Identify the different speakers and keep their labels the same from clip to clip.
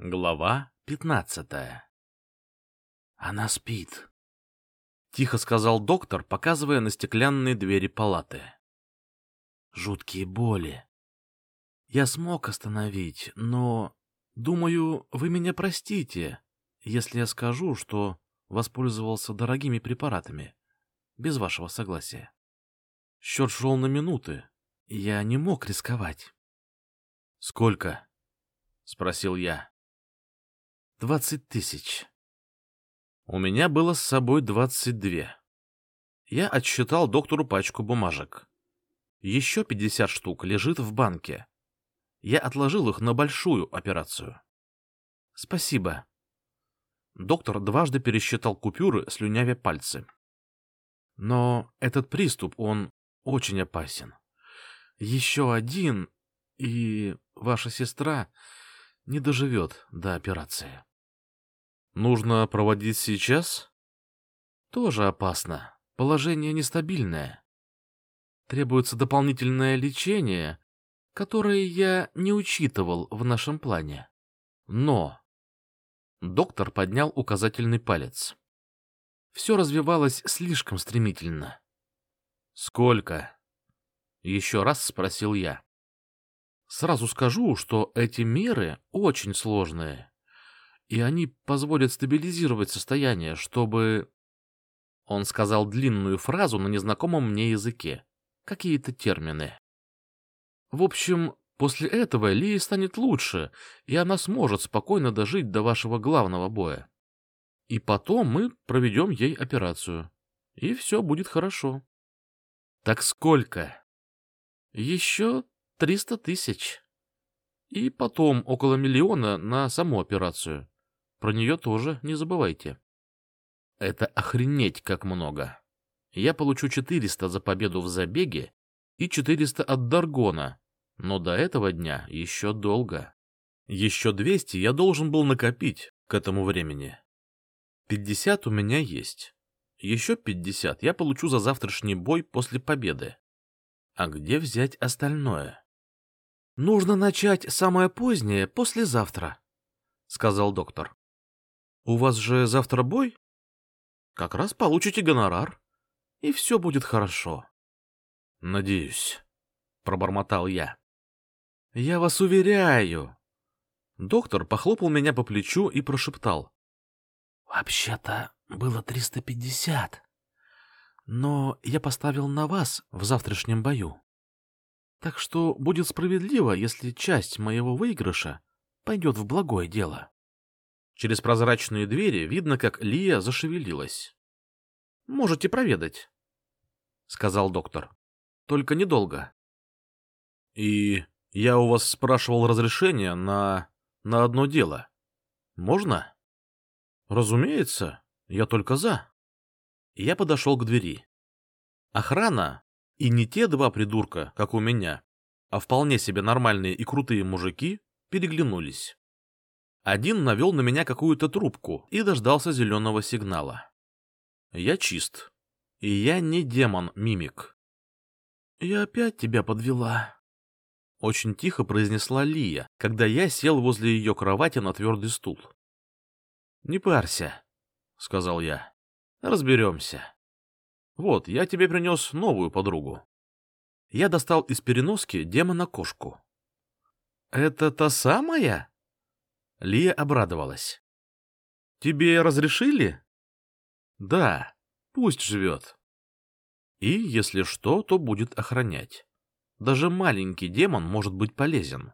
Speaker 1: Глава пятнадцатая «Она спит», — тихо сказал доктор, показывая на стеклянные двери палаты. «Жуткие боли. Я смог остановить, но, думаю, вы меня простите, если я скажу, что воспользовался дорогими препаратами, без вашего согласия. Счет шел на минуты, я не мог рисковать». «Сколько?» — спросил я. Двадцать тысяч. У меня было с собой двадцать две. Я отсчитал доктору пачку бумажек. Еще пятьдесят штук лежит в банке. Я отложил их на большую операцию. Спасибо. Доктор дважды пересчитал купюры, слюнявя пальцы. Но этот приступ, он очень опасен. Еще один, и ваша сестра не доживет до операции. Нужно проводить сейчас? Тоже опасно. Положение нестабильное. Требуется дополнительное лечение, которое я не учитывал в нашем плане. Но... Доктор поднял указательный палец. Все развивалось слишком стремительно. «Сколько?» — еще раз спросил я. «Сразу скажу, что эти меры очень сложные и они позволят стабилизировать состояние, чтобы... Он сказал длинную фразу на незнакомом мне языке. Какие-то термины. В общем, после этого Лии станет лучше, и она сможет спокойно дожить до вашего главного боя. И потом мы проведем ей операцию. И все будет хорошо. Так сколько? Еще триста тысяч. И потом около миллиона на саму операцию. Про нее тоже не забывайте. Это охренеть как много. Я получу 400 за победу в забеге и 400 от Даргона, но до этого дня еще долго. Еще 200 я должен был накопить к этому времени. 50 у меня есть. Еще 50 я получу за завтрашний бой после победы. А где взять остальное? Нужно начать самое позднее послезавтра, сказал доктор. У вас же завтра бой? Как раз получите гонорар, и все будет хорошо. — Надеюсь, — пробормотал я. — Я вас уверяю. Доктор похлопал меня по плечу и прошептал. — Вообще-то было триста пятьдесят, но я поставил на вас в завтрашнем бою. Так что будет справедливо, если часть моего выигрыша пойдет в благое дело. Через прозрачные двери видно, как Лия зашевелилась. — Можете проведать, — сказал доктор. — Только недолго. — И я у вас спрашивал разрешения на... на одно дело. Можно? — Разумеется, я только за. Я подошел к двери. Охрана, и не те два придурка, как у меня, а вполне себе нормальные и крутые мужики, переглянулись. Один навел на меня какую-то трубку и дождался зеленого сигнала. Я чист. И я не демон-мимик. «Я опять тебя подвела», — очень тихо произнесла Лия, когда я сел возле ее кровати на твердый стул. «Не парься», — сказал я. «Разберемся. Вот, я тебе принес новую подругу». Я достал из переноски демона-кошку. «Это та самая?» Лия обрадовалась. «Тебе разрешили?» «Да, пусть живет. И, если что, то будет охранять. Даже маленький демон может быть полезен».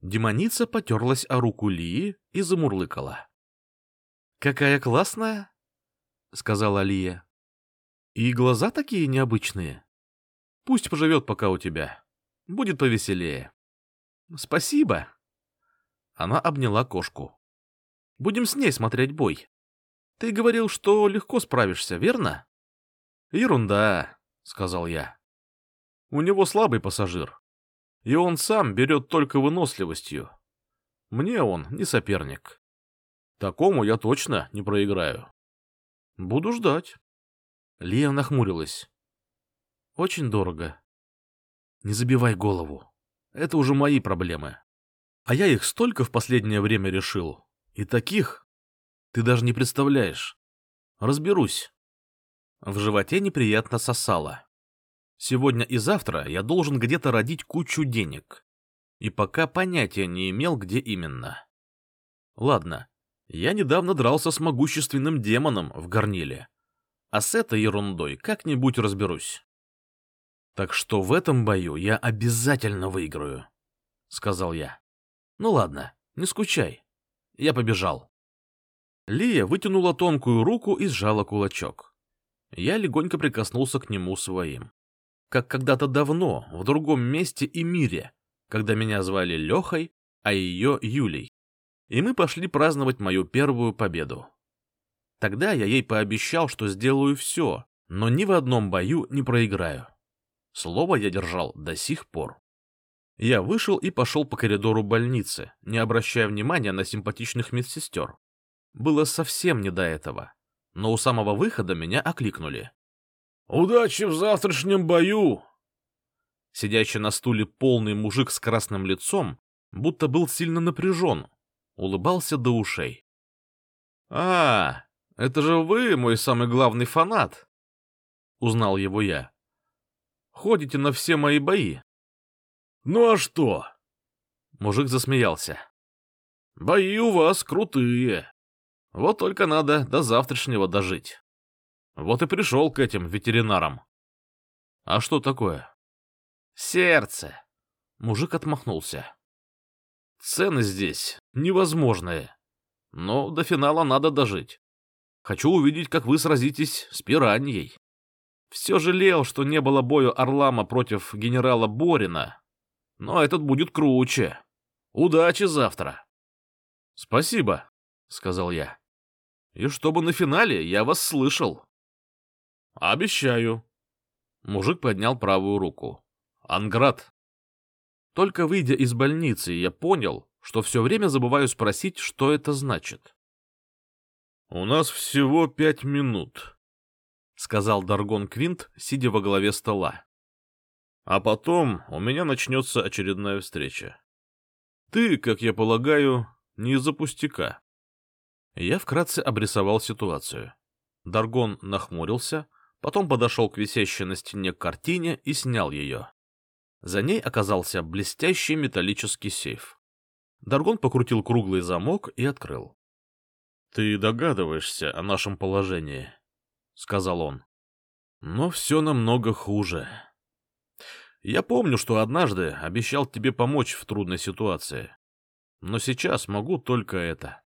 Speaker 1: Демоница потерлась о руку Лии и замурлыкала. «Какая классная!» — сказала Лия. «И глаза такие необычные. Пусть поживет пока у тебя. Будет повеселее». «Спасибо!» Она обняла кошку. «Будем с ней смотреть бой. Ты говорил, что легко справишься, верно?» «Ерунда», — сказал я. «У него слабый пассажир, и он сам берет только выносливостью. Мне он не соперник. Такому я точно не проиграю. Буду ждать». Лия нахмурилась. «Очень дорого. Не забивай голову. Это уже мои проблемы. А я их столько в последнее время решил. И таких ты даже не представляешь. Разберусь. В животе неприятно сосало. Сегодня и завтра я должен где-то родить кучу денег. И пока понятия не имел, где именно. Ладно, я недавно дрался с могущественным демоном в горниле. А с этой ерундой как-нибудь разберусь. Так что в этом бою я обязательно выиграю, — сказал я. Ну ладно, не скучай. Я побежал. Лия вытянула тонкую руку и сжала кулачок. Я легонько прикоснулся к нему своим. Как когда-то давно, в другом месте и мире, когда меня звали Лехой, а ее Юлей. И мы пошли праздновать мою первую победу. Тогда я ей пообещал, что сделаю все, но ни в одном бою не проиграю. Слово я держал до сих пор. Я вышел и пошел по коридору больницы, не обращая внимания на симпатичных медсестер. Было совсем не до этого. Но у самого выхода меня окликнули.
Speaker 2: «Удачи в завтрашнем бою!»
Speaker 1: Сидящий на стуле полный мужик с красным лицом, будто был сильно напряжен, улыбался до ушей. «А, это же вы, мой самый главный фанат!» — узнал его я. «Ходите на все мои бои».
Speaker 2: «Ну а что?»
Speaker 1: Мужик засмеялся.
Speaker 2: «Бои у вас крутые.
Speaker 1: Вот только надо до завтрашнего дожить. Вот и пришел к этим ветеринарам. А что такое? Сердце. Мужик отмахнулся. Цены здесь невозможные. Но до финала надо дожить. Хочу увидеть, как вы сразитесь с пираньей. Все жалел, что не было боя Орлама против генерала Борина. Но этот будет круче. Удачи завтра. Спасибо, — сказал я. — И чтобы на финале я вас слышал. — Обещаю. Мужик поднял правую руку. — Анград. Только выйдя из больницы, я понял, что все время забываю спросить, что это значит. — У нас всего пять минут, — сказал Даргон Квинт, сидя во главе стола. — А потом у меня начнется очередная встреча. Ты, как я полагаю, не из-за пустяка. Я вкратце обрисовал ситуацию. Даргон нахмурился, потом подошел к висящей на стене картине и снял ее. За ней оказался блестящий металлический сейф. Даргон покрутил круглый замок и открыл. — Ты догадываешься о нашем положении, — сказал он. — Но все намного хуже. Я помню, что однажды обещал тебе помочь в трудной ситуации. Но сейчас могу только это.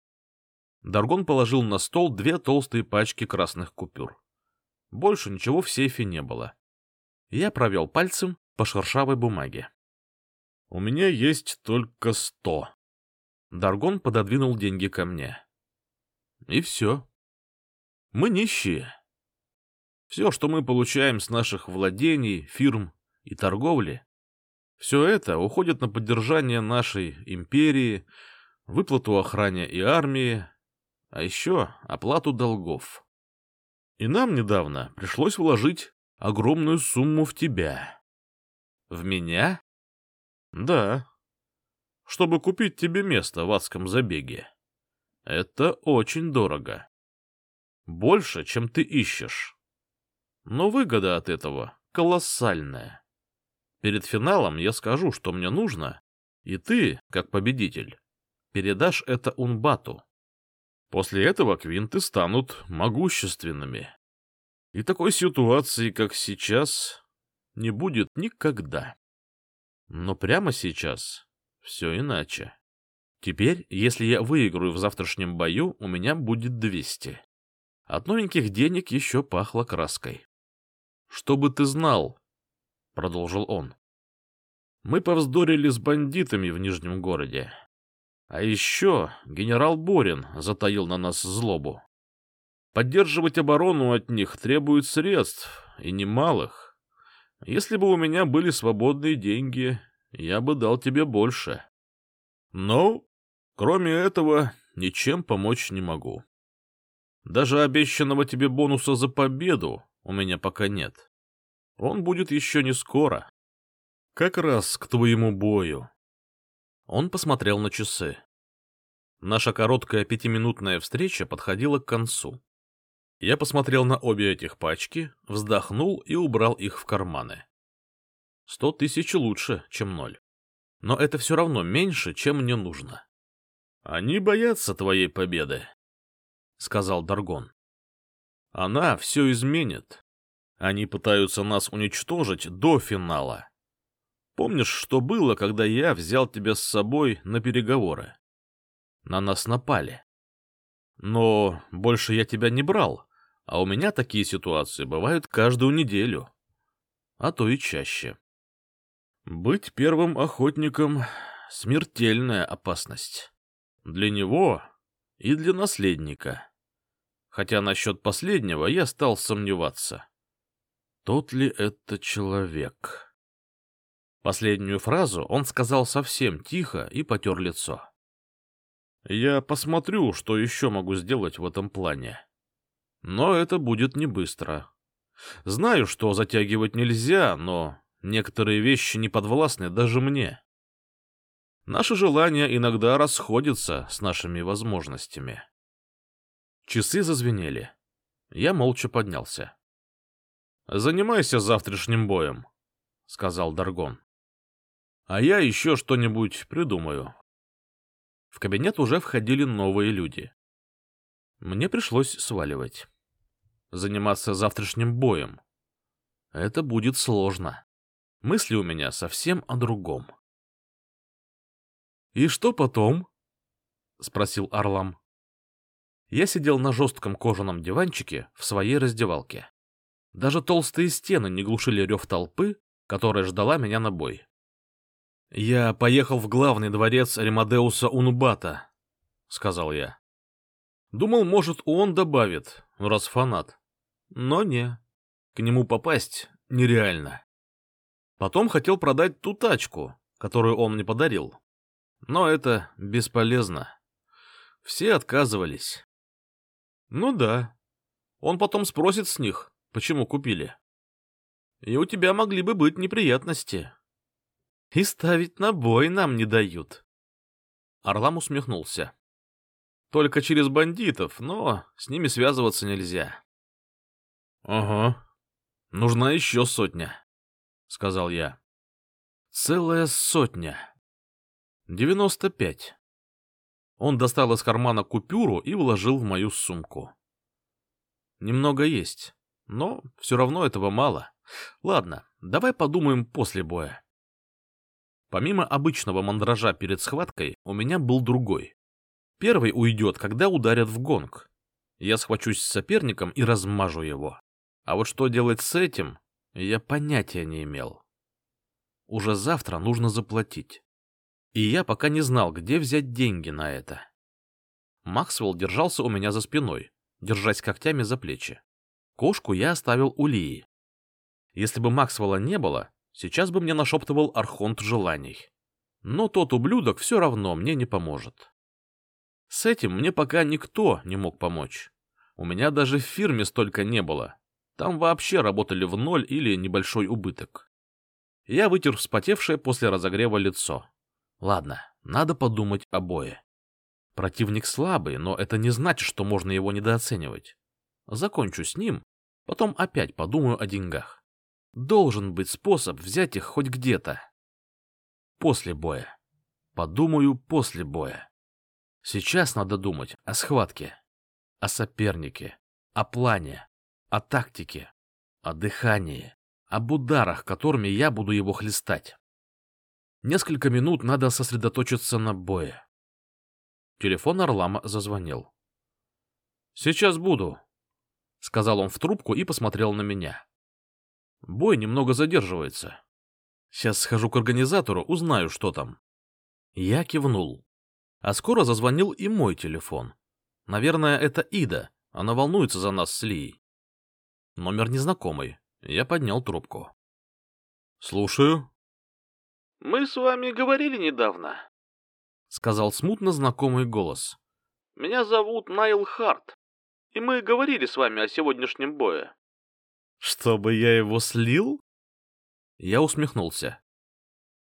Speaker 1: Даргон положил на стол две толстые пачки красных купюр. Больше ничего в сейфе не было. Я провел пальцем по шершавой бумаге. — У меня есть только сто. Даргон пододвинул деньги ко мне. И все. Мы нищие. Все, что мы получаем с наших владений, фирм и торговли, все это уходит на поддержание нашей империи, выплату охране и армии, а еще оплату долгов. И нам недавно пришлось вложить огромную сумму в тебя. В меня? Да. Чтобы купить тебе место в адском забеге. Это очень дорого. Больше, чем ты ищешь. Но выгода от этого колоссальная. Перед финалом я скажу, что мне нужно, и ты, как победитель, передашь это Унбату. После этого квинты станут могущественными. И такой ситуации, как сейчас, не будет никогда. Но прямо сейчас все иначе. Теперь, если я выиграю в завтрашнем бою, у меня будет 200. От новеньких денег еще пахло краской. — Чтобы ты знал, — продолжил он. — Мы повздорили с бандитами в Нижнем городе. А еще генерал Борин затаил на нас злобу. Поддерживать оборону от них требует средств, и немалых. Если бы у меня были свободные деньги, я бы дал тебе больше. Но, кроме этого, ничем помочь не могу. Даже обещанного тебе бонуса за победу у меня пока нет. Он будет еще не скоро. Как раз к твоему бою. Он посмотрел на часы. Наша короткая пятиминутная встреча подходила к концу. Я посмотрел на обе этих пачки, вздохнул и убрал их в карманы. Сто тысяч лучше, чем ноль. Но это все равно меньше, чем мне нужно. — Они боятся твоей победы, — сказал Даргон. — Она все изменит. Они пытаются нас уничтожить до финала. Помнишь, что было, когда я взял тебя с собой на переговоры? На нас напали. Но больше я тебя не брал, а у меня такие ситуации бывают каждую неделю, а то и чаще. Быть первым охотником — смертельная опасность. Для него и для наследника. Хотя насчет последнего я стал сомневаться. Тот ли это человек? Последнюю фразу он сказал совсем тихо и потер лицо. Я посмотрю, что еще могу сделать в этом плане. Но это будет не быстро. Знаю, что затягивать нельзя, но Некоторые вещи не подвластны даже мне. Наши желания иногда расходятся с нашими возможностями. Часы зазвенели. Я молча поднялся. — Занимайся завтрашним боем, — сказал Даргон. — А я еще что-нибудь придумаю. В кабинет уже входили новые люди. Мне пришлось сваливать. Заниматься завтрашним боем. Это будет сложно. Мысли у меня совсем о другом. «И что потом?» — спросил Орлам. Я сидел на жестком кожаном диванчике в своей раздевалке. Даже толстые стены не глушили рев толпы, которая ждала меня на бой. «Я поехал в главный дворец Ремадеуса Унубата», — сказал я. Думал, может, он добавит, раз фанат. Но не. К нему попасть нереально. Потом хотел продать ту тачку, которую он мне подарил. Но это бесполезно. Все отказывались. Ну да. Он потом спросит с них, почему купили. И у тебя могли бы быть неприятности. И ставить на бой нам не дают. Орлам усмехнулся. Только через бандитов, но с ними связываться нельзя. Ага. Нужна еще сотня. — сказал я. «Целая сотня. Девяносто пять». Он достал из кармана купюру и вложил в мою сумку. «Немного есть, но все равно этого мало. Ладно, давай подумаем после боя». Помимо обычного мандража перед схваткой, у меня был другой. Первый уйдет, когда ударят в гонг. Я схвачусь с соперником и размажу его. А вот что делать с этим, я понятия не имел. Уже завтра нужно заплатить. И я пока не знал, где взять деньги на это. Максвелл держался у меня за спиной, держась когтями за плечи. Кошку я оставил у Лии. Если бы Максвелла не было, сейчас бы мне нашептывал архонт желаний. Но тот ублюдок все равно мне не поможет. С этим мне пока никто не мог помочь. У меня даже в фирме столько не было, там вообще работали в ноль или небольшой убыток. Я вытер вспотевшее после разогрева лицо. Ладно, надо подумать о бое. Противник слабый, но это не значит, что можно его недооценивать. Закончу с ним, потом опять подумаю о деньгах. Должен быть способ взять их хоть где-то. После боя. Подумаю после боя. Сейчас надо думать о схватке, о сопернике, о плане, о тактике, о дыхании, об ударах, которыми я буду его хлестать. Несколько минут надо сосредоточиться на бое. Телефон Орлама зазвонил. «Сейчас буду», — сказал он в трубку и посмотрел на меня. «Бой немного задерживается. Сейчас схожу к организатору, узнаю, что там». Я кивнул. А скоро зазвонил и мой телефон. Наверное, это Ида. Она волнуется за нас с Лией. Номер незнакомый. Я поднял трубку. «Слушаю».
Speaker 3: «Мы с вами говорили недавно», —
Speaker 1: сказал смутно знакомый голос.
Speaker 3: «Меня зовут Найл Харт, и мы говорили с вами о сегодняшнем бое».
Speaker 1: «Чтобы я его слил?» Я усмехнулся.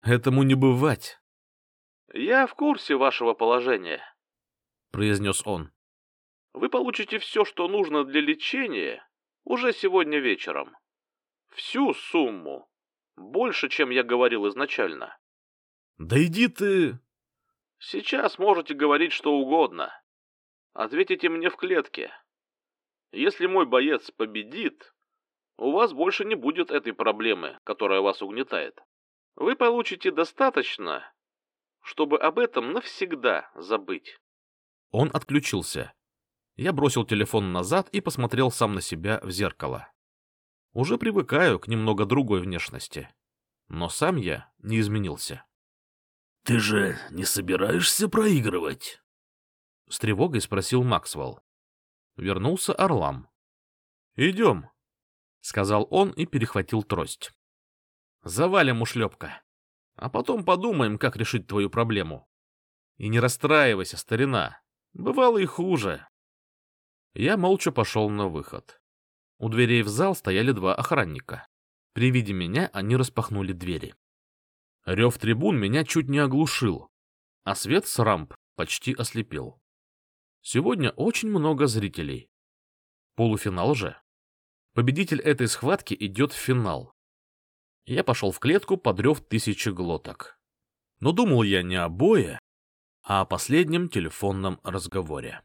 Speaker 1: «Этому не бывать».
Speaker 3: Я в курсе вашего положения, —
Speaker 1: произнес он.
Speaker 3: Вы получите все, что нужно для лечения, уже сегодня вечером. Всю сумму. Больше, чем я говорил изначально.
Speaker 1: Да иди ты...
Speaker 3: Сейчас можете говорить что угодно. Ответите мне в клетке. Если мой боец победит, у вас больше не будет этой проблемы, которая вас угнетает. Вы получите достаточно, чтобы об этом навсегда забыть.
Speaker 1: Он отключился. Я бросил телефон назад и посмотрел сам на себя в зеркало. Уже привыкаю к немного другой внешности. Но сам я не изменился.
Speaker 2: — Ты же не собираешься проигрывать?
Speaker 1: — с тревогой спросил Максвелл. Вернулся Орлам. — Идем, — сказал он и перехватил трость. — Завалим ушлепка. А потом подумаем, как решить твою проблему. И не расстраивайся, старина. Бывало и хуже. Я молча пошел на выход. У дверей в зал стояли два охранника. При виде меня они распахнули двери. Рев трибун меня чуть не оглушил, а свет с рамп почти ослепил. Сегодня очень много зрителей. Полуфинал же. Победитель этой схватки идет в финал. Я пошел в клетку под рев тысячи глоток. Но думал я не о бое, а о последнем телефонном разговоре.